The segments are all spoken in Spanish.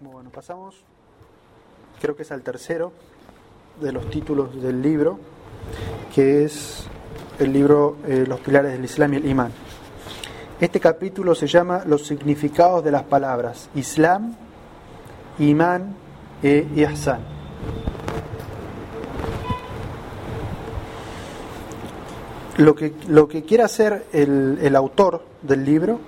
Bueno, pasamos, creo que es al tercero de los títulos del libro, que es el libro eh, Los pilares del Islam y el Imán. Este capítulo se llama Los significados de las palabras Islam, Imán e Ihsan. Lo que, lo que quiere hacer el, el autor del libro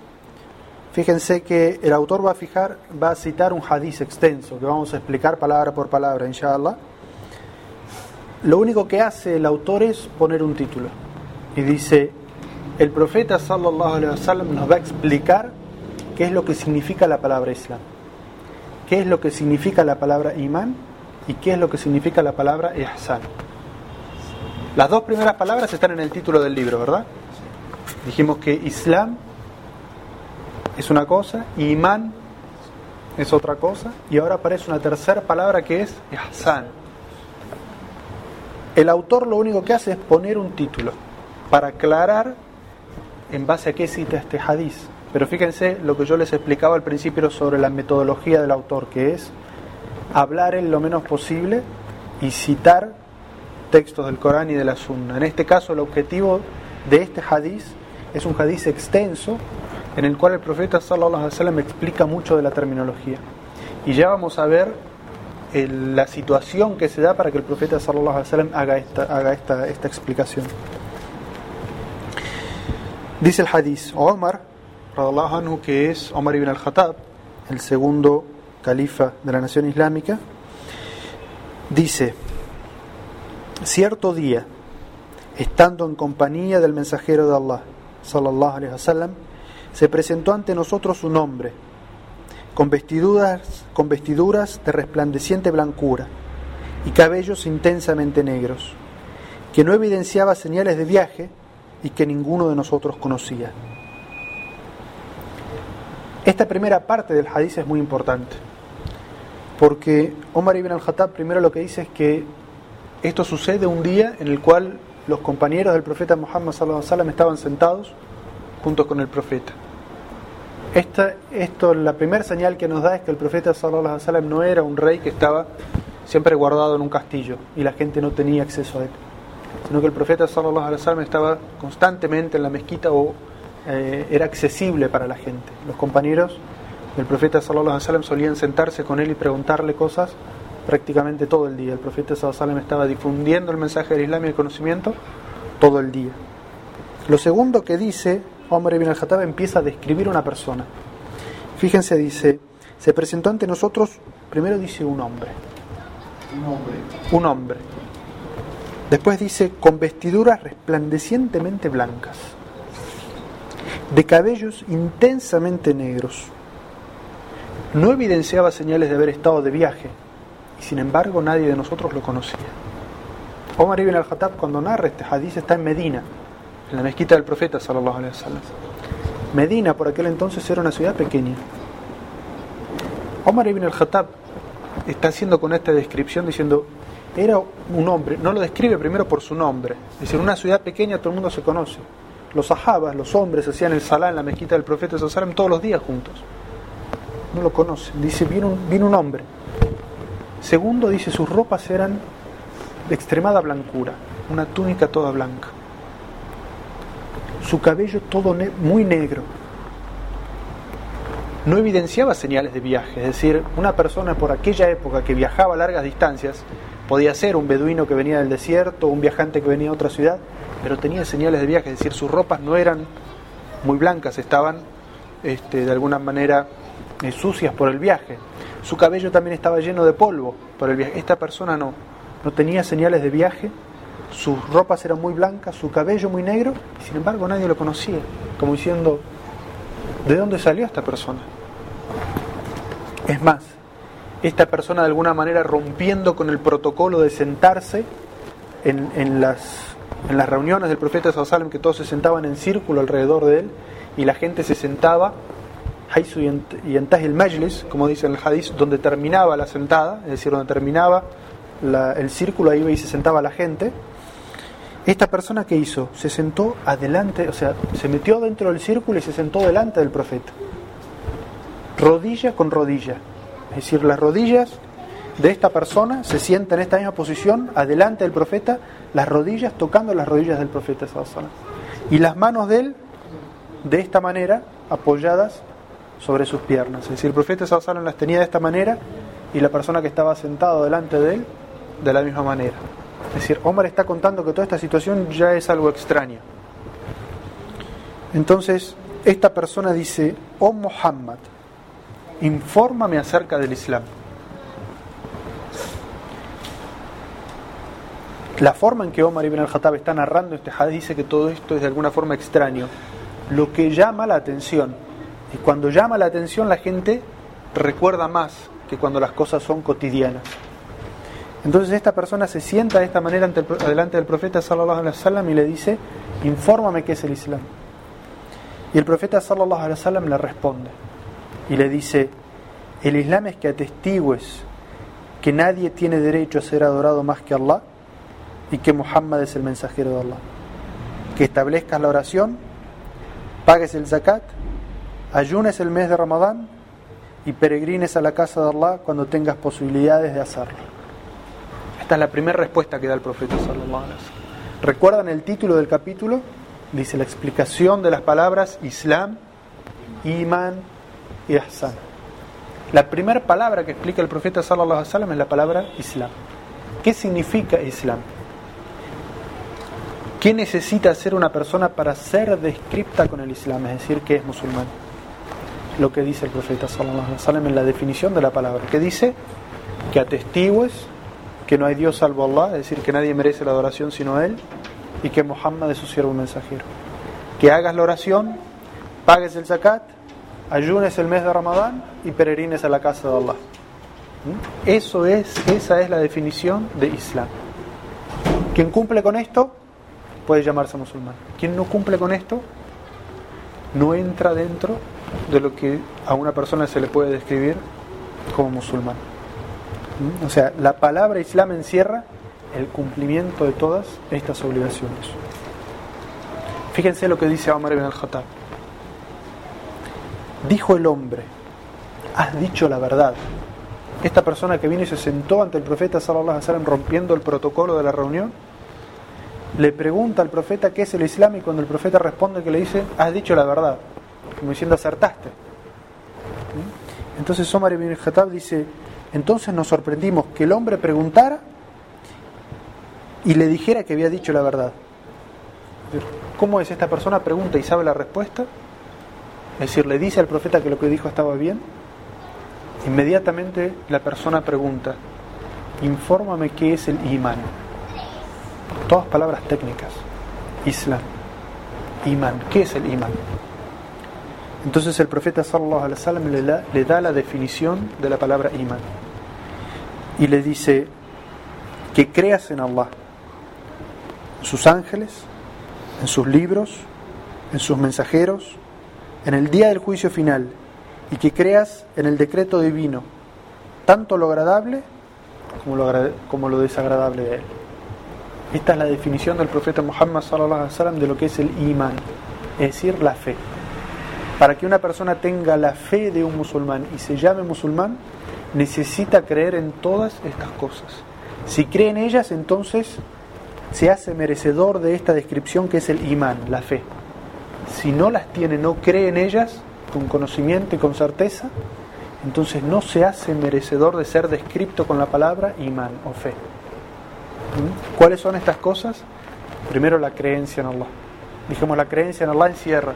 Fíjense que el autor va a citar un hadiz extenso que vamos a explicar palabra por palabra, inshallah. Lo único que hace el autor es poner un título y dice: El profeta sallallahu alaihi wasallam nos va a explicar qué es lo que significa la palabra Islam, qué es lo que significa la palabra imán y qué es lo que significa la palabra ihsan. Las dos primeras palabras están en el título del libro, ¿verdad? Dijimos que Islam es una cosa, imán es otra cosa, y ahora aparece una tercera palabra que es ihsan. El autor lo único que hace es poner un título para aclarar en base a qué cita este hadiz. Pero fíjense lo que yo les explicaba al principio sobre la metodología del autor, que es hablar en lo menos posible y citar textos del Corán y de la Sunna. En este caso, el objetivo de este hadiz es un hadiz extenso en el cual el profeta sallallahu alaihi wasallam explica mucho de la terminología. Y ya vamos a ver la situación que se da para que el profeta sallallahu alaihi wasallam haga esta haga esta, esta explicación. Dice el hadith, Omar, anhu, que es Omar ibn al-Khattab, el segundo califa de la nación islámica, dice, cierto día, estando en compañía del mensajero de Allah, sallallahu alaihi wasallam, se presentó ante nosotros un hombre, con vestiduras, con vestiduras de resplandeciente blancura y cabellos intensamente negros, que no evidenciaba señales de viaje y que ninguno de nosotros conocía. Esta primera parte del hadiz es muy importante, porque Omar ibn al-Khattab primero lo que dice es que esto sucede un día en el cual los compañeros del profeta Muhammad sallallahu estaban sentados junto con el profeta. Esta, esto, la primera señal que nos da es que el profeta sallallahu alaihi no era un rey que estaba siempre guardado en un castillo y la gente no tenía acceso a él, sino que el profeta sallallahu alaihi estaba constantemente en la mezquita o eh, era accesible para la gente. Los compañeros del profeta sallallahu alaihi solían sentarse con él y preguntarle cosas prácticamente todo el día. El profeta sallallahu alaihi estaba difundiendo el mensaje del Islam y el conocimiento todo el día. Lo segundo que dice Omar ibn al-Khattab empieza a describir una persona. Fíjense, dice, se presentó ante nosotros, primero dice un hombre. Un hombre. Un hombre. Después dice, con vestiduras resplandecientemente blancas, de cabellos intensamente negros. No evidenciaba señales de haber estado de viaje, y sin embargo nadie de nosotros lo conocía. Omar ibn al-Khattab cuando narra este hadith está en Medina, en la mezquita del profeta sallallahu alaihi wasallam. Medina por aquel entonces era una ciudad pequeña. Omar ibn al-Khattab está haciendo con esta descripción diciendo era un hombre, no lo describe primero por su nombre, es decir, una ciudad pequeña todo el mundo se conoce. Los sahabas, los hombres hacían el salá en la mezquita del profeta sallallahu todos los días juntos. No lo conocen, dice vino un, un hombre. Segundo dice sus ropas eran de extremada blancura, una túnica toda blanca su cabello todo muy negro. No evidenciaba señales de viaje, es decir, una persona por aquella época que viajaba a largas distancias podía ser un beduino que venía del desierto, un viajante que venía a otra ciudad, pero tenía señales de viaje, es decir, sus ropas no eran muy blancas, estaban este, de alguna manera eh, sucias por el viaje. Su cabello también estaba lleno de polvo por el viaje. Esta persona no, no tenía señales de viaje sus ropas eran muy blancas, su cabello muy negro, y sin embargo nadie lo conocía, como diciendo, ¿de dónde salió esta persona? Es más, esta persona de alguna manera rompiendo con el protocolo de sentarse en, las, reuniones del profeta Sallam, que todos se sentaban en círculo alrededor de él, y la gente se sentaba, y el majlis, como dice en el hadith, donde terminaba la sentada, es decir, donde terminaba el círculo, ahí iba y se sentaba la gente, esta persona que hizo, se sentó adelante, o sea, se metió dentro del círculo y se sentó delante del profeta. Rodilla con rodilla. Es decir, las rodillas de esta persona se sientan en esta misma posición, adelante del profeta, las rodillas tocando las rodillas del profeta. Y las manos de él, de esta manera, apoyadas sobre sus piernas. Es decir, el profeta Sallallahu las tenía de esta manera y la persona que estaba sentado delante de él de la misma manera. Es decir, Omar está contando que toda esta situación ya es algo extraño. Entonces, esta persona dice, oh Muhammad, infórmame acerca del Islam. La forma en que Omar ibn al-Khattab está narrando este hadith dice que todo esto es de alguna forma extraño. Lo que llama la atención. Y cuando llama la atención la gente recuerda más que cuando las cosas son cotidianas. Entonces esta persona se sienta de esta manera ante delante del profeta sallallahu alaihi wasallam y le dice, "Infórmame qué es el Islam." Y el profeta sallallahu alaihi wasallam le responde y le dice, "El Islam es que atestigues que nadie tiene derecho a ser adorado más que Allah y que Muhammad es el mensajero de Allah. Que establezcas la oración, pagues el zakat, ayunes el mes de Ramadán y peregrines a la casa de Allah cuando tengas posibilidades de hacerlo. Esta es la primera respuesta que da el profeta ¿Recuerdan el título del capítulo? Dice la explicación de las palabras Islam, Iman y Ihsan. La primera palabra que explica el profeta sallallahu alaihi wasallam es la palabra Islam. ¿Qué significa Islam? ¿Qué necesita ser una persona para ser descripta con el Islam? Es decir, que es musulmán. Lo que dice el profeta sallallahu alaihi wasallam en la definición de la palabra. Que dice que atestigues que no hay Dios salvo Allah, es decir, que nadie merece la adoración sino Él, y que Muhammad es su siervo mensajero. Que hagas la oración, pagues el zakat, ayunes el mes de Ramadán y peregrines a la casa de Allah. ¿Mm? Eso es, esa es la definición de Islam. Quien cumple con esto puede llamarse musulmán. Quien no cumple con esto no entra dentro de lo que a una persona se le puede describir como musulmán. ¿Mm? O sea, la palabra Islam encierra el cumplimiento de todas estas obligaciones. Fíjense lo que dice Omar ibn al-Khattab. Dijo el hombre, has dicho la verdad. Esta persona que vino y se sentó ante el profeta sallallahu alaihi wasallam rompiendo el protocolo de la reunión, le pregunta al profeta qué es el Islam y cuando el profeta responde que le dice, has dicho la verdad, como diciendo acertaste. Entonces Omar ibn Khattab dice, entonces nos sorprendimos que el hombre preguntara y le dijera que había dicho la verdad. ¿Cómo es esta persona? Pregunta y sabe la respuesta. Es decir, le dice al profeta que lo que dijo estaba bien. Inmediatamente la persona pregunta, infórmame qué es el imán. Todas palabras técnicas. Islam. Iman. ¿Qué es el imán? Entonces el profeta sallallahu alaihi wasallam le da, le da la definición de la palabra imán. Y le dice que creas en Allah, en sus ángeles, en sus libros, en sus mensajeros, en el día del juicio final y que creas en el decreto divino, tanto lo agradable como lo, desagradable de él. Esta es la definición del profeta Muhammad sallallahu de lo que es el imán, es decir, la fe. Para que una persona tenga la fe de un musulmán y se llame musulmán, necesita creer en todas estas cosas. Si cree en ellas, entonces se hace merecedor de esta descripción que es el imán, la fe. Si no las tiene, no cree en ellas con conocimiento y con certeza, entonces no se hace merecedor de ser descrito con la palabra imán o fe. ¿Mm? ¿Cuáles son estas cosas? Primero la creencia en Allah. Dijimos, la creencia en Allah encierra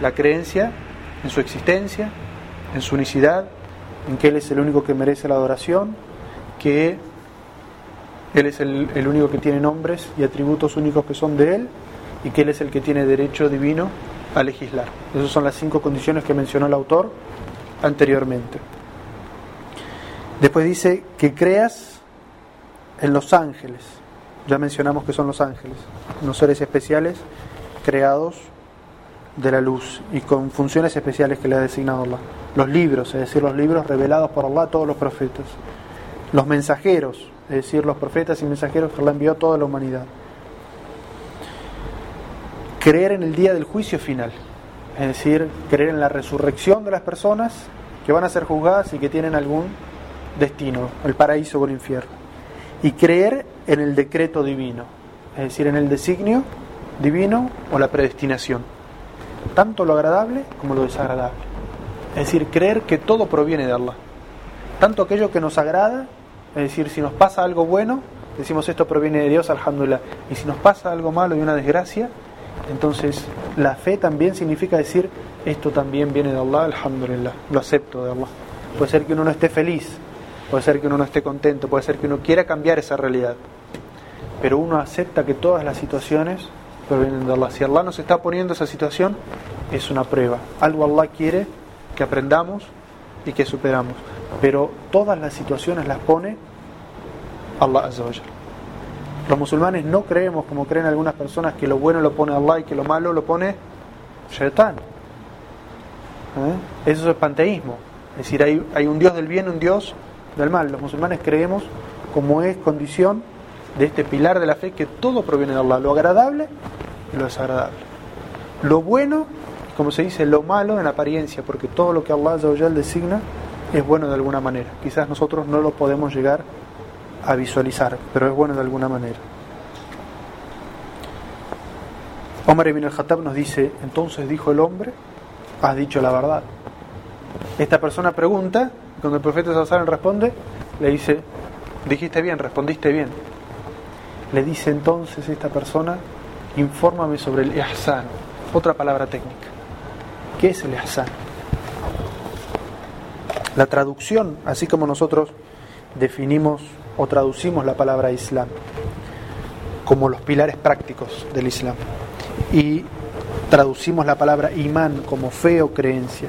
la creencia en su existencia, en su unicidad, en que Él es el único que merece la adoración, que Él es el, único que tiene nombres y atributos únicos que son de Él, y que Él es el que tiene derecho divino a legislar. Esas son las cinco condiciones que mencionó el autor anteriormente. Después dice que creas en los ángeles. Ya mencionamos que son los ángeles, unos seres especiales creados de la luz y con funciones especiales que le ha designado Allah. Los libros, es decir, los libros revelados por Allah a todos los profetas. Los mensajeros, es decir, los profetas y mensajeros que Allah envió a toda la humanidad. Creer en el día del juicio final, es decir, creer en la resurrección de las personas que van a ser juzgadas y que tienen algún destino, el paraíso o el infierno. Y creer en el decreto divino, es decir, en el designio divino o la predestinación, tanto lo agradable como lo desagradable. Es decir, creer que todo proviene de Allah, tanto aquello que nos agrada, es decir, si nos pasa algo bueno, decimos esto proviene de Dios, alhamdulillah, y si nos pasa algo malo y una desgracia, entonces la fe también significa decir esto también viene de Allah, alhamdulillah, lo acepto de Allah. Puede ser que uno no esté feliz, puede ser que uno no esté contento, puede ser que uno quiera cambiar esa realidad, pero uno acepta que todas las situaciones provienen de Allah. Si Allah nos está poniendo esa situación, es una prueba. Algo Allah quiere que aprendamos y que superamos. Pero todas las situaciones las pone Allah Azza Los musulmanes no creemos, como creen algunas personas, que lo bueno lo pone Allah y que lo malo lo pone Shaitan. ¿Eh? Eso es panteísmo. Es decir, hay, hay un Dios del bien y un Dios del mal. Los musulmanes creemos, como es condición de este pilar de la fe, que todo proviene de Allah, lo agradable y lo desagradable. Lo bueno, como se dice, lo malo en apariencia, porque todo lo que Allah designa es bueno de alguna manera. Quizás nosotros no lo podemos llegar a visualizar, pero es bueno de alguna manera. Omar ibn al-Khattab nos dice, entonces dijo el hombre, has dicho la verdad. Esta persona pregunta, cuando el profeta Sallallahu responde, le dice, dijiste bien, respondiste bien. Le dice entonces esta persona, infórmame sobre el ihsan, otra palabra técnica. ¿Qué es el ihsan? La traducción, así como nosotros definimos o traducimos la palabra Islam como los pilares prácticos del Islam y traducimos la palabra imán como fe o creencia.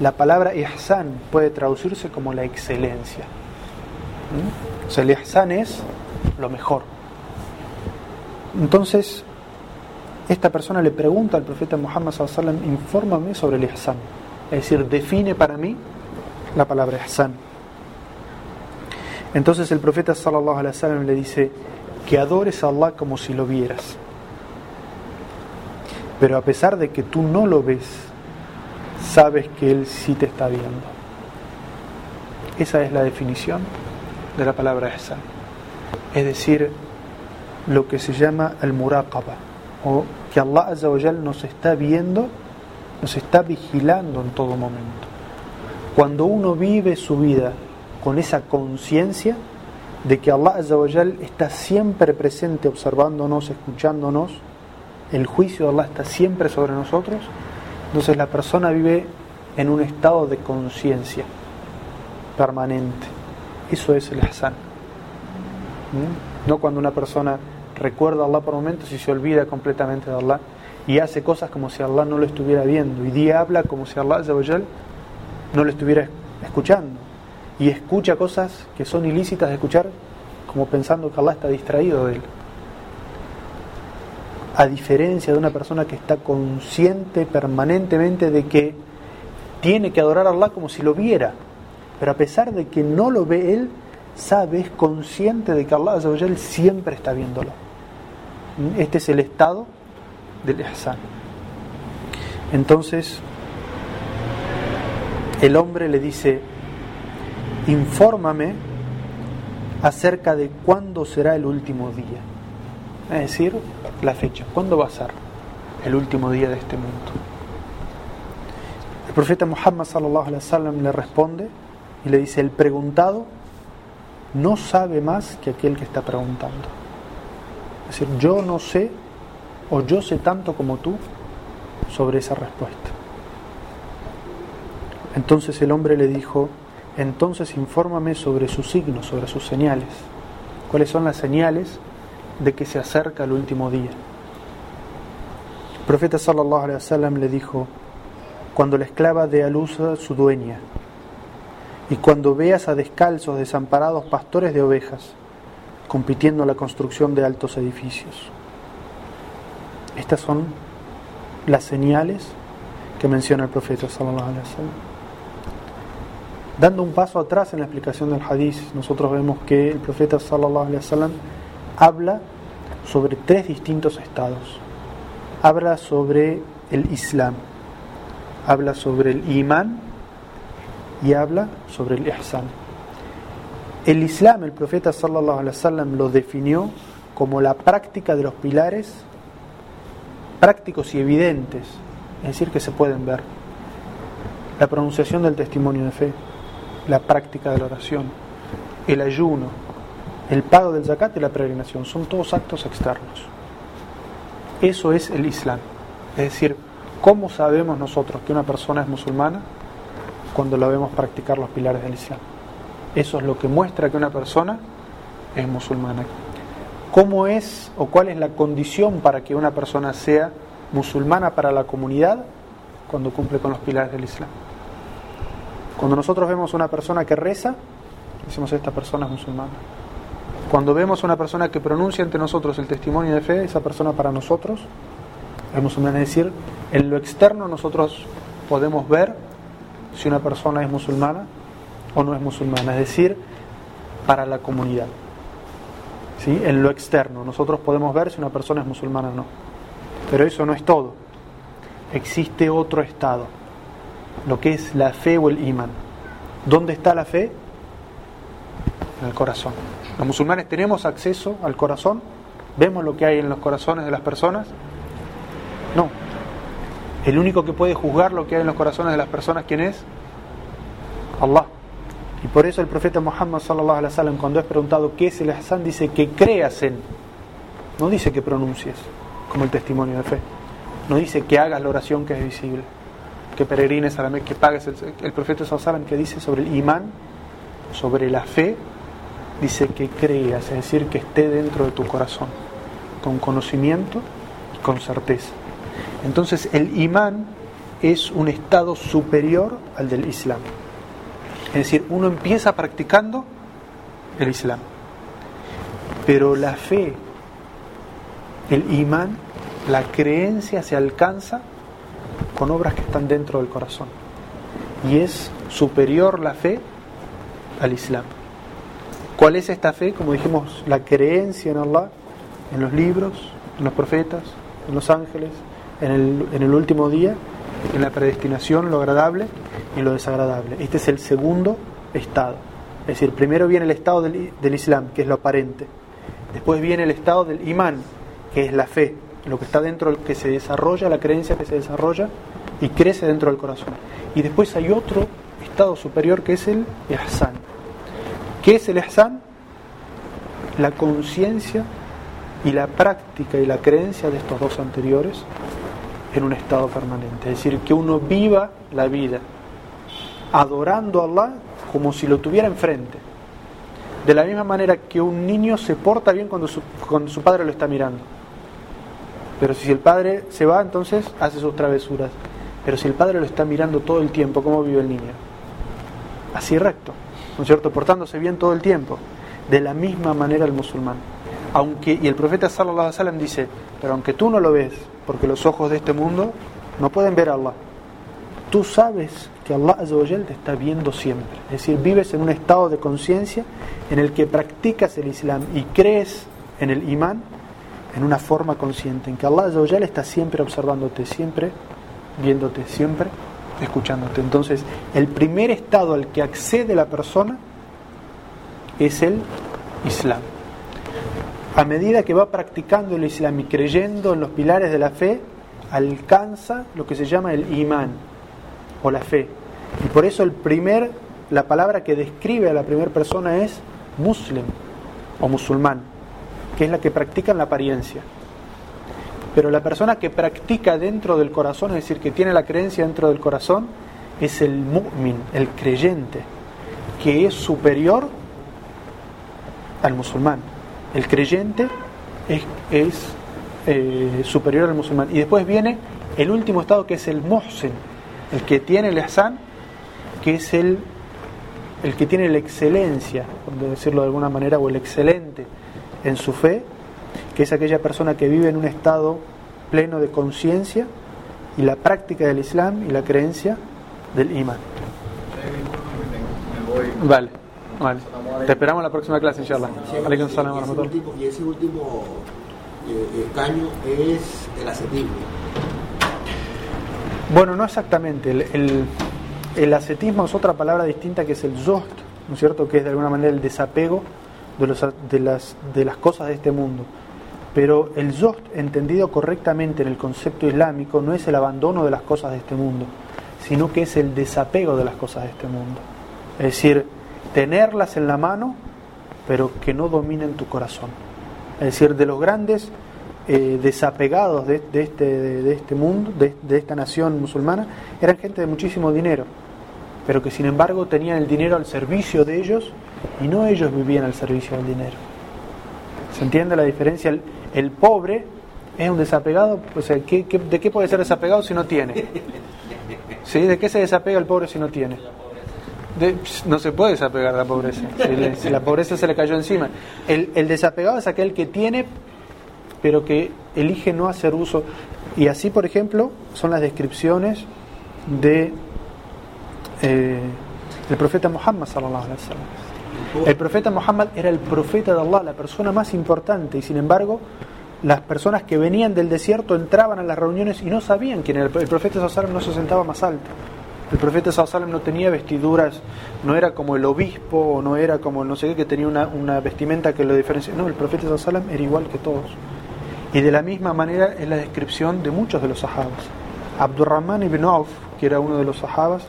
La palabra ihsan puede traducirse como la excelencia. ¿Mm? O sea, el ihsan es lo mejor. Entonces, esta persona le pregunta al profeta Muhammad sallallahu infórmame sobre el ihsan. Es decir, define para mí la palabra ihsan. Entonces el profeta sallallahu alaihi wasallam le dice que adores a Allah como si lo vieras. Pero a pesar de que tú no lo ves, sabes que Él sí te está viendo. Esa es la definición de la palabra esa. Es decir, lo que se llama el muraqaba, o que Allah nos está viendo, nos está vigilando en todo momento. Cuando uno vive su vida con esa conciencia de que Allah está siempre presente observándonos, escuchándonos, el juicio de Allah está siempre sobre nosotros, entonces la persona vive en un estado de conciencia permanente. Eso es el Hassan. ¿Mm? No cuando una persona recuerda a Allah por momentos y se olvida completamente de Allah y hace cosas como si Allah no lo estuviera viendo. Y día habla como si Allah no lo estuviera escuchando. Y escucha cosas que son ilícitas de escuchar como pensando que Allah está distraído de él. A diferencia de una persona que está consciente permanentemente de que tiene que adorar a Allah como si lo viera, pero a pesar de que no lo ve él, sabe, es consciente de que Allah siempre está viéndolo. Este es el estado del ihsan. Entonces, el hombre le dice, infórmame acerca de cuándo será el último día es decir, la fecha. ¿Cuándo va a ser el último día de este mundo? El profeta Muhammad sallallahu alaihi wasallam le responde y le dice, el preguntado no sabe más que aquel que está preguntando. Es decir, yo no sé o yo sé tanto como tú sobre esa respuesta. Entonces el hombre le dijo, entonces infórmame sobre sus signos, sobre sus señales. ¿Cuáles son las señales de que se acerca el último día. El profeta sallallahu alaihi wasallam le dijo: Cuando la esclava dé a luz a su dueña, y cuando veas a descalzos, desamparados pastores de ovejas, compitiendo en la construcción de altos edificios. Estas son las señales que menciona el profeta sallallahu alaihi wasallam. Dando un paso atrás en la explicación del hadith, nosotros vemos que el profeta sallallahu alaihi wasallam habla sobre tres distintos estados. Habla sobre el Islam, habla sobre el imán y habla sobre el ihsan. El Islam, el profeta sallallahu alaihi wasallam lo definió como la práctica de los pilares prácticos y evidentes, es decir, que se pueden ver. La pronunciación del testimonio de fe, la práctica de la oración, el ayuno, el pago del zakat y la peregrinación, son todos actos externos. Eso es el Islam. Es decir, ¿cómo sabemos nosotros que una persona es musulmana? Cuando la vemos practicar los pilares del Islam. Eso es lo que muestra que una persona es musulmana. ¿Cómo es o cuál es la condición para que una persona sea musulmana para la comunidad? Cuando cumple con los pilares del Islam. Cuando nosotros vemos una persona que reza, decimos esta persona es musulmana. Cuando vemos a una persona que pronuncia ante nosotros el testimonio de fe, esa persona para nosotros es musulmana. Es decir, en lo externo nosotros podemos ver si una persona es musulmana o no es musulmana. Es decir, para la comunidad. ¿Sí? En lo externo nosotros podemos ver si una persona es musulmana o no. Pero eso no es todo. Existe otro estado, lo que es la fe o el imán. ¿Dónde está la fe? En el corazón. Los musulmanes tenemos acceso al corazón, vemos lo que hay en los corazones de las personas. No. El único que puede juzgar lo que hay en los corazones de las personas, ¿quién es? Allah. Y por eso el profeta Muhammad sallallahu alaihi wasallam cuando es preguntado qué es el ihsan dice que creas en. No dice que pronuncies como el testimonio de fe. No dice que hagas la oración que es visible, que peregrines a la que pagues el, el profeta sallallahu alaihi que dice sobre el imán, sobre la fe dice que creas, es decir, que esté dentro de tu corazón, con conocimiento y con certeza. Entonces el imán es un estado superior al del Islam. Es decir, uno empieza practicando el Islam. Pero la fe, el imán, la creencia se alcanza con obras que están dentro del corazón. Y es superior la fe al Islam. ¿Cuál es esta fe? Como dijimos, la creencia en Allah, en los libros, en los profetas, en los ángeles, en el, en el último día, en la predestinación, lo agradable y lo desagradable. Este es el segundo estado. Es decir, primero viene el estado del, Islam, que es lo aparente. Después viene el estado del imán, que es la fe, lo que está dentro, que se desarrolla, la creencia que se desarrolla y crece dentro del corazón. Y después hay otro estado superior que es el ihsan, ¿Qué es el ihsan? La conciencia y la práctica y la creencia de estos dos anteriores en un estado permanente. Es decir, que uno viva la vida adorando a Allah como si lo tuviera enfrente. De la misma manera que un niño se porta bien cuando su, padre lo está mirando. Pero si el padre se va, entonces hace sus travesuras. Pero si el padre lo está mirando todo el tiempo, ¿cómo vive el niño? Así recto. ¿no es cierto? Portándose bien todo el tiempo. De la misma manera el musulmán. Aunque, y el profeta sallallahu alaihi wasallam dice, pero aunque tú no lo ves, porque los ojos de este mundo no pueden ver a Allah, tú sabes que Allah te está viendo siempre. Es decir, vives en un estado de conciencia en el que practicas el Islam y crees en el imán en una forma consciente, en que Allah está siempre observándote, siempre viéndote, siempre escuchándote. Entonces, el primer estado al que accede la persona es el Islam. A medida que va practicando el Islam y creyendo en los pilares de la fe, alcanza lo que se llama el imán o la fe. Y por eso el primer, la palabra que describe a la primera persona es muslim o musulmán, que es la que practica en la apariencia. Pero la persona que practica dentro del corazón, es decir, que tiene la creencia dentro del corazón, es el mu'min, el creyente, que es superior al musulmán. El creyente es, eh, superior al musulmán. Y después viene el último estado que es el muhsin, el que tiene el ihsan, que es el, el que tiene la excelencia, por decirlo de alguna manera, o el excelente en su fe, que es aquella persona que vive en un estado pleno de conciencia y la práctica del Islam y la creencia del imán. Vale, vale. Te esperamos en la próxima clase, inshallah. Y ese último eh, es el asequible. Bueno, no exactamente. El, el ascetismo es otra palabra distinta que es el zost, ¿no es cierto? Que es de alguna manera el desapego de, los, de, las, de las cosas de este mundo. Pero el zost, entendido correctamente en el concepto islámico, no es el abandono de las cosas de este mundo, sino que es el desapego de las cosas de este mundo. Es decir, tenerlas en la mano, pero que no dominen tu corazón. Es decir, de los grandes eh, desapegados de, este, de, este mundo, de, de esta nación musulmana, eran gente de muchísimo dinero, pero que sin embargo tenían el dinero al servicio de ellos y no ellos vivían al servicio del dinero. ¿Se entiende la diferencia? El, pobre es un desapegado, o sea, ¿qué, de qué puede ser desapegado si no tiene? ¿Sí? ¿De qué se desapega el pobre si no tiene? No se puede desapegar de la pobreza. Si, la pobreza se le cayó encima. El, el, desapegado es aquel que tiene pero que elige no hacer uso. Y así, por ejemplo, son las descripciones de eh, el profeta Muhammad sallallahu alaihi. El profeta Muhammad era el profeta de Allah, la persona más importante, y sin embargo, las personas que venían del desierto entraban a las reuniones y no sabían quién era. El profeta wasallam no se sentaba más alto. El profeta sallallahu no tenía vestiduras, no era como el obispo, o no era como no sé qué, que tenía una, vestimenta que lo diferencia. No, el profeta sallallahu era igual que todos. Y de la misma manera es la descripción de muchos de los sahabas. Abdurrahman ibn Auf, que era uno de los sahabas,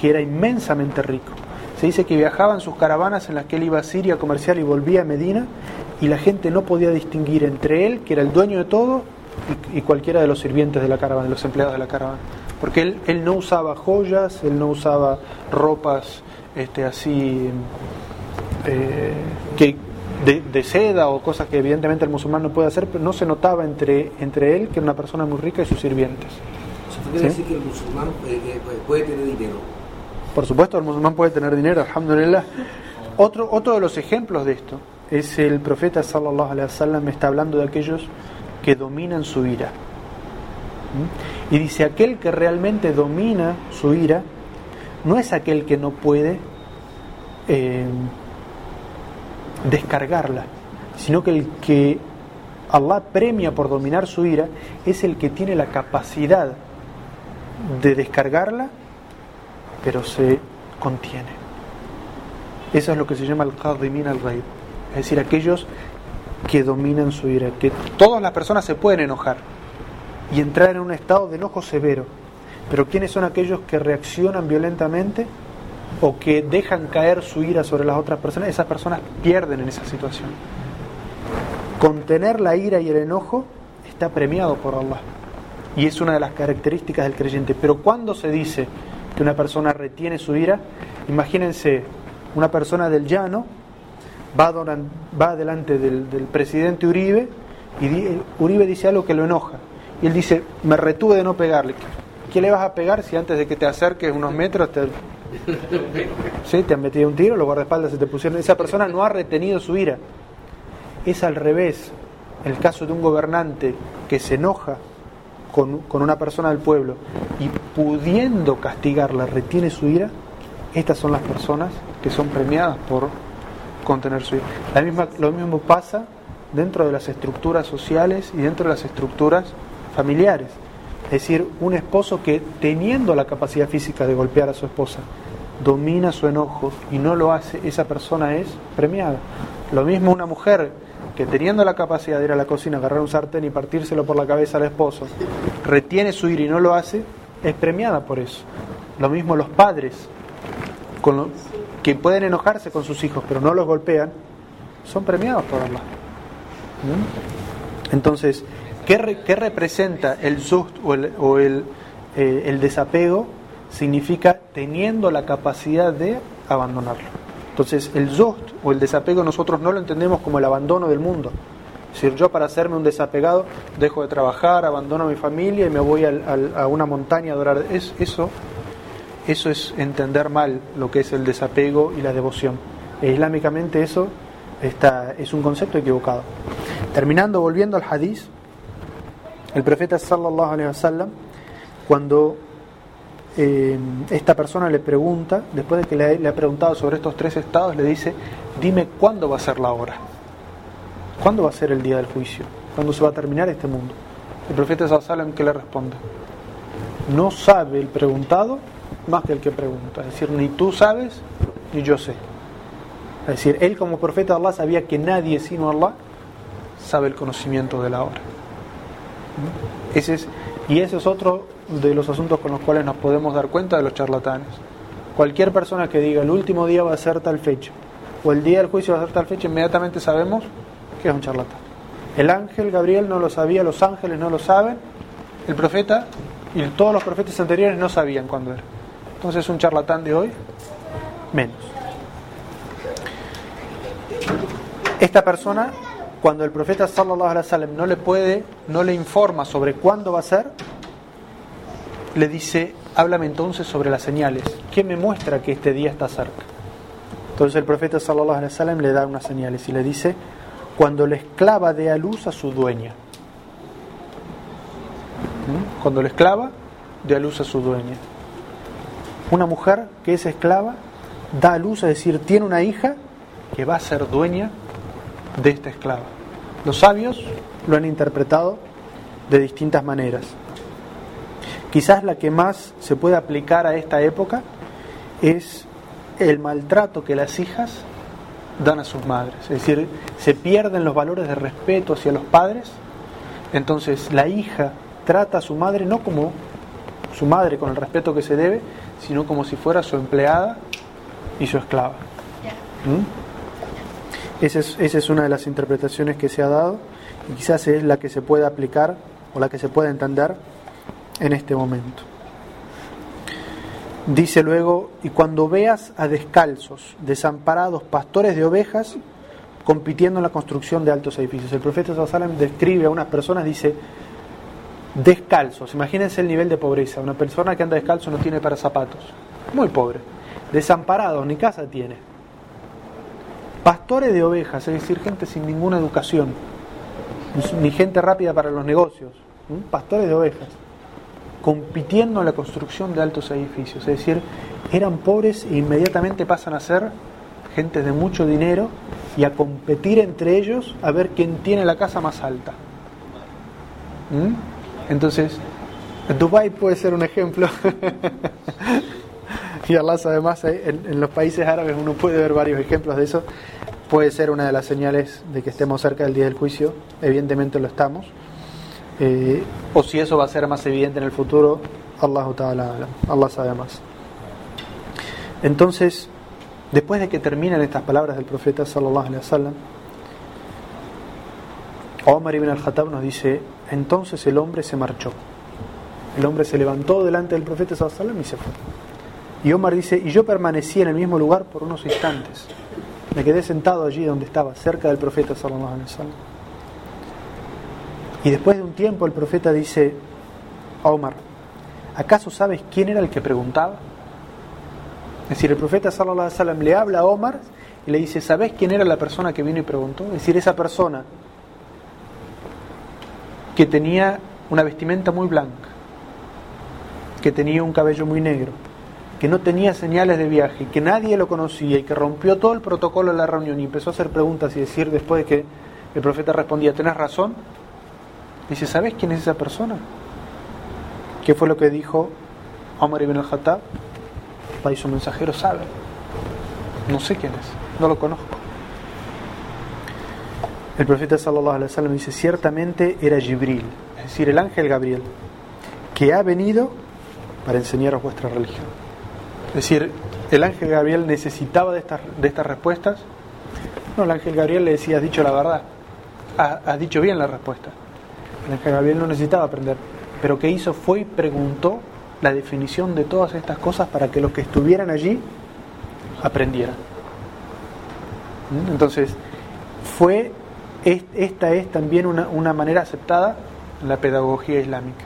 que era inmensamente rico. Se dice que viajaba en sus caravanas en las que él iba a Siria comercial y volvía a Medina y la gente no podía distinguir entre él, que era el dueño de todo, y, cualquiera de los sirvientes de la caravana, de los empleados de la caravana. Porque él, él no usaba joyas, él no usaba ropas este, así eh, que, de, seda o cosas que evidentemente el musulmán no puede hacer, pero no se notaba entre, entre él, que era una persona muy rica, y sus sirvientes. decir que el musulmán eh, eh, puede tener dinero? Por supuesto, el musulmán puede tener dinero, alhamdulillah. Otro, otro de los ejemplos de esto es el profeta sallallahu alaihi wasallam está hablando de aquellos que dominan su ira. ¿Mm? Y dice, aquel que realmente domina su ira no es aquel que no puede eh, descargarla, sino que el que Allah premia por dominar su ira es el que tiene la capacidad de descargarla, pero se contiene. Eso es lo que se llama el qadimin al rey es decir, aquellos que dominan su ira, que todas las personas se pueden enojar y entrar en un estado de enojo severo, pero ¿quiénes son aquellos que reaccionan violentamente? o que dejan caer su ira sobre las otras personas, esas personas pierden en esa situación. Contener la ira y el enojo está premiado por Allah. Y es una de las características del creyente. Pero cuando se dice que una persona retiene su ira, imagínense una persona del llano va, delante del, presidente Uribe y Uribe dice algo que lo enoja. Y él dice, me retuve de no pegarle. ¿Qué le vas a pegar si antes de que te acerques unos metros te ¿Sí? Te han metido un tiro, los guardaespaldas se te pusieron. Esa persona no ha retenido su ira. Es al revés. El caso de un gobernante que se enoja con, una persona del pueblo y pudiendo castigarla retiene su ira, estas son las personas que son premiadas por contener su ira. La misma, lo mismo pasa dentro de las estructuras sociales y dentro de las estructuras familiares. Es decir, un esposo que teniendo la capacidad física de golpear a su esposa, domina su enojo y no lo hace, esa persona es premiada. Lo mismo una mujer que teniendo la capacidad de ir a la cocina, agarrar un sartén y partírselo por la cabeza al esposo, retiene su ira y no lo hace, es premiada por eso. Lo mismo los padres, que pueden enojarse con sus hijos pero no los golpean, son premiados por Allah. ¿Mm? Entonces, ¿qué, representa el sust o el, eh, el desapego? significa teniendo la capacidad de abandonarlo. Entonces, el zost o el desapego nosotros no lo entendemos como el abandono del mundo. Es decir, yo para hacerme un desapegado dejo de trabajar, abandono a mi familia y me voy a una montaña a adorar. Es, eso, eso es entender mal lo que es el desapego y la devoción. E islámicamente eso está, es un concepto equivocado. Terminando, volviendo al hadith, el profeta sallallahu alaihi wasallam, cuando eh, esta persona le pregunta, después de que le, ha preguntado sobre estos tres estados, le dice, dime cuándo va a ser la hora, cuándo va a ser el día del juicio, cuándo se va a terminar este mundo. El profeta Sallam que le responde, no sabe el preguntado más que el que pregunta. Es decir, ni tú sabes, ni yo sé. Es decir, él como profeta de Allah sabía que nadie sino Allah sabe el conocimiento de la hora. Ese es, y ese es otro de los asuntos con los cuales nos podemos dar cuenta de los charlatanes. Cualquier persona que diga el último día va a ser tal fecha o el día del juicio va a ser tal fecha, inmediatamente sabemos que es un charlatán. El ángel Gabriel no lo sabía, los ángeles no lo saben, el profeta y todos los profetas anteriores no sabían cuándo era. Entonces un charlatán de hoy, menos. Esta persona, cuando el profeta sallallahu alaihi wasallam no le puede, no le informa sobre cuándo va a ser, le dice, háblame entonces sobre las señales. ¿Qué me muestra que este día está cerca? Entonces el profeta sallallahu alaihi wasallam le da unas señales y le dice, cuando la esclava dé a luz a su dueña. ¿Mm? Cuando la esclava dé a luz a su dueña. Una mujer que es esclava da a luz, es decir, tiene una hija que va a ser dueña de esta esclava. Los sabios lo han interpretado de distintas maneras. Quizás la que más se puede aplicar a esta época es el maltrato que las hijas dan a sus madres. Es decir, se pierden los valores de respeto hacia los padres. Entonces la hija trata a su madre no como su madre con el respeto que se debe, sino como si fuera su empleada y su esclava. ¿Mm? Esa, es, una de las interpretaciones que se ha dado y quizás es la que se puede aplicar o la que se puede entender en este momento. Dice luego, y cuando veas a descalzos, desamparados, pastores de ovejas, compitiendo en la construcción de altos edificios. El profeta Sallam describe a unas personas, dice, descalzos, imagínense el nivel de pobreza, una persona que anda descalzo no tiene para zapatos, muy pobre, desamparados, ni casa tiene. Pastores de ovejas, es decir, gente sin ninguna educación, ni gente rápida para los negocios, pastores de ovejas compitiendo en la construcción de altos edificios. Es decir, eran pobres e inmediatamente pasan a ser gente de mucho dinero y a competir entre ellos a ver quién tiene la casa más alta. Entonces, Dubai puede ser un ejemplo. y Allah además eh, en, en los países árabes uno puede ver varios ejemplos de eso. Puede ser una de las señales de que estemos cerca del día del juicio. Evidentemente lo estamos. Eh, o si eso va a ser más evidente en el futuro, Allah, Allah sabe más. Entonces, después de que terminan estas palabras del profeta sallallahu alaihi wasallam, Omar ibn al-Khattab nos dice, entonces el hombre se marchó. El hombre se levantó delante del profeta sallallahu alaihi y se fue. Y Omar dice, y yo permanecí en el mismo lugar por unos instantes. Me quedé sentado allí donde estaba, cerca del profeta sallallahu alaihi wasallam. Y después de un tiempo el profeta dice Omar, ¿acaso sabes quién era el que preguntaba? Es decir, el profeta sallallahu alaihi wasallam le habla a Omar y le dice, ¿sabes quién era la persona que vino y preguntó? Es decir, esa persona que tenía una vestimenta muy blanca, que tenía un cabello muy negro, que no tenía señales de viaje, que nadie lo conocía y que rompió todo el protocolo de la reunión y empezó a hacer preguntas y decir después de que el profeta respondía, tenés razón, Dice, ¿sabes quién es esa persona? ¿Qué fue lo que dijo Omar ibn al-Khattab? Y su mensajero sabe. No sé quién es, no lo conozco. El profeta sallallahu alaihi wasallam dice, ciertamente era Jibril, es decir, el ángel Gabriel, que ha venido para enseñaros vuestra religión. Es decir, el ángel Gabriel necesitaba de estas, de estas respuestas. No, el ángel Gabriel le decía, has dicho la verdad, has dicho bien la respuesta. El ángel Gabriel no necesitaba aprender, pero ¿qué hizo? Fue y preguntó la definición de todas estas cosas para que los que estuvieran allí aprendieran. ¿Mm? Entonces, fue, esta es también una, una manera aceptada en la pedagogía islámica.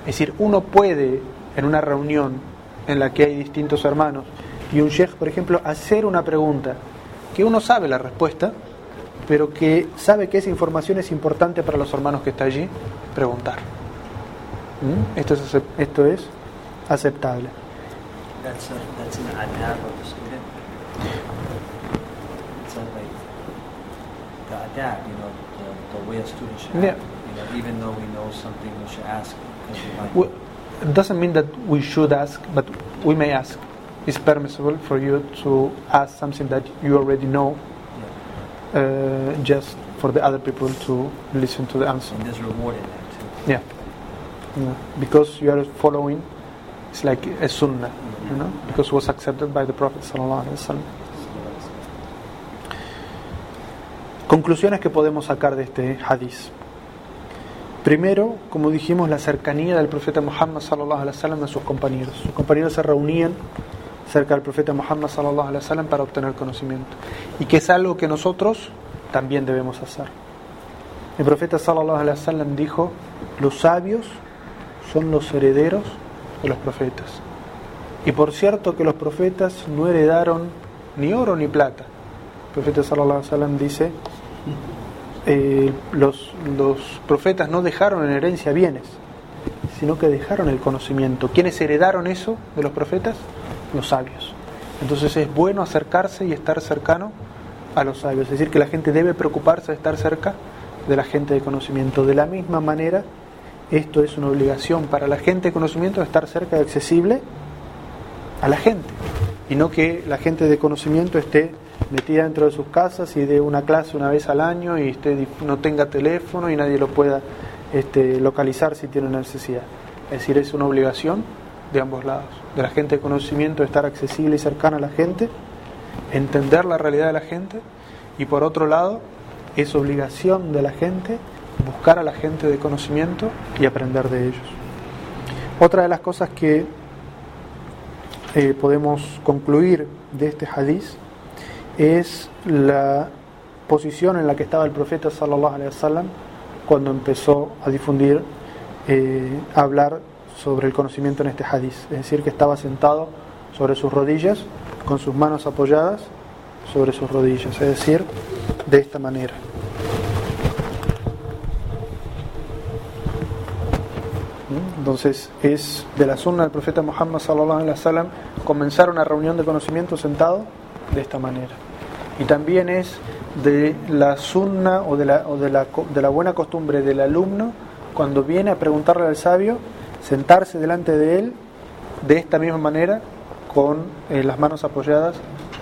Es decir, uno puede en una reunión en la que hay distintos hermanos y un sheikh, por ejemplo, hacer una pregunta que uno sabe la respuesta, pero que sabe que esa información es importante para los hermanos que está allí, preguntar. ¿Mm? Esto, es, esto es aceptable. That's a, that's an adab of student. It's like the adab, you know, the, the way a student should Yeah. act. You know, even though we know something, we should ask because we might. Well, it doesn't mean that we should ask, but we may ask. It's permissible for you to ask something that you already know, uh, just for the other people to listen to the answer. And there's reward in that too. Yeah. Yeah. Because you are following, it's like a sunnah, you know, because it was accepted by the Prophet sallallahu alaihi wasallam. Conclusiones que podemos sacar de este hadith. Primero, como dijimos, la cercanía del profeta Muhammad sallallahu alaihi wasallam a sus compañeros. Sus compañeros se reunían cerca del profeta Muhammad sallallahu alaihi wasallam para obtener conocimiento y que es algo que nosotros también debemos hacer. El profeta sallallahu alaihi wasallam dijo, los sabios son los herederos de los profetas. Y por cierto que los profetas no heredaron ni oro ni plata. El profeta sallallahu alaihi wasallam dice, eh, los, los profetas no dejaron en herencia bienes, sino que dejaron el conocimiento. ¿Quiénes heredaron eso de los profetas? Los sabios. Entonces es bueno acercarse y estar cercano a los sabios. Es decir, que la gente debe preocuparse de estar cerca de la gente de conocimiento. De la misma manera, esto es una obligación para la gente de conocimiento de estar cerca y accesible a la gente. Y no que la gente de conocimiento esté metida dentro de sus casas y de una clase una vez al año y esté, no tenga teléfono y nadie lo pueda este, localizar si tiene necesidad. Es decir, es una obligación de ambos lados. De la gente de conocimiento estar accesible y cercana a la gente, entender la realidad de la gente y por otro lado es obligación de la gente buscar a la gente de conocimiento y aprender de ellos. Otra de las cosas que eh, podemos concluir de este hadiz es la posición en la que estaba el profeta sallallahu alaihi wasallam cuando empezó a difundir, eh, a hablar sobre el conocimiento en este hadiz. Es decir, que estaba sentado sobre sus rodillas, con sus manos apoyadas sobre sus rodillas, es decir, de esta manera. Entonces es de la sunna del profeta Muhammad sallallahu alaihi wasallam comenzar una reunión de conocimiento sentado de esta manera. Y también es de la sunna o de la, o de la, de la buena costumbre del alumno cuando viene a preguntarle al sabio, sentarse delante de él de esta misma manera con eh, las manos apoyadas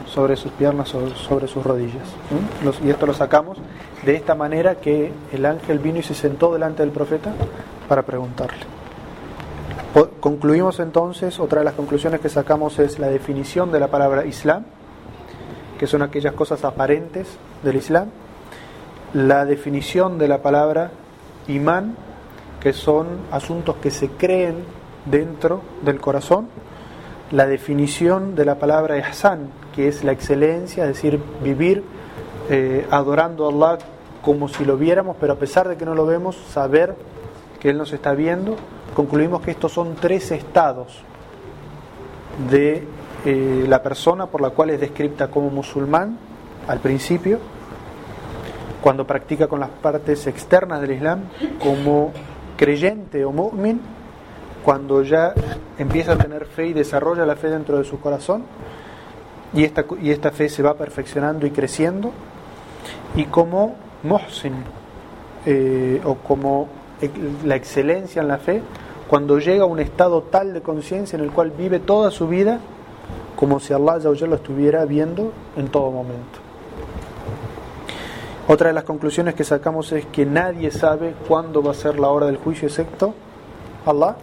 sobre sus piernas, sobre, sobre sus rodillas. Y esto lo sacamos de esta manera que el ángel vino y se sentó delante del profeta para preguntarle. Concluimos entonces, otra de las conclusiones que sacamos es la definición de la palabra Islam, que son aquellas cosas aparentes del Islam, la definición de la palabra imán, que son asuntos que se creen dentro del corazón, la definición de la palabra ihsan, que es la excelencia, es decir, vivir eh, adorando a Allah como si lo viéramos, pero a pesar de que no lo vemos, saber que Él nos está viendo, concluimos que estos son tres estados de eh, la persona por la cual es descrita como musulmán al principio, cuando practica con las partes externas del Islam, como creyente o mu'min, cuando ya empieza a tener fe y desarrolla la fe dentro de su corazón, y esta, y esta fe se va perfeccionando y creciendo, y como muhsin, eh, o como la excelencia en la fe, cuando llega a un estado tal de conciencia en el cual vive toda su vida como si Allah lo estuviera viendo en todo momento. Otra de las conclusiones que sacamos es que nadie sabe cuándo va a ser la hora del juicio excepto Allah,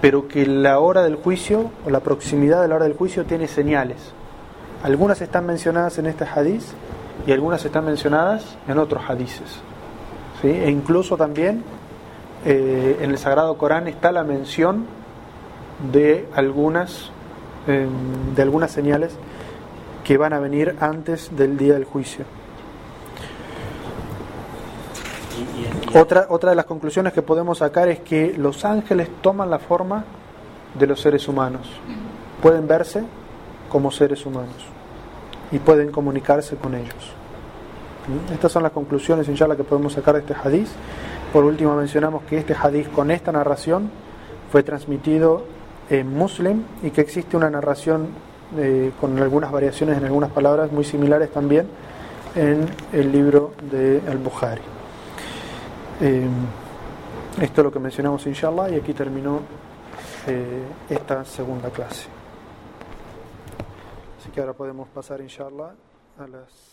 pero que la hora del juicio o la proximidad de la hora del juicio tiene señales. Algunas están mencionadas en este hadiz y algunas están mencionadas en otros hadices. E incluso también eh, en el Sagrado Corán está la mención de algunas, eh, de algunas señales que van a venir antes del día del juicio. Otra, otra de las conclusiones que podemos sacar es que los ángeles toman la forma de los seres humanos. Pueden verse como seres humanos y pueden comunicarse con ellos. ¿Mm? Estas son las conclusiones, inshallah, que podemos sacar de este hadiz. Por último, mencionamos que este hadiz con esta narración fue transmitido en Muslim y que existe una narración eh, con algunas variaciones en algunas palabras muy similares también en el libro de Al-Bukhari. Eh, esto es lo que mencionamos inshallah y aquí terminó eh, esta segunda clase. Así que ahora podemos pasar, inshallah, a las.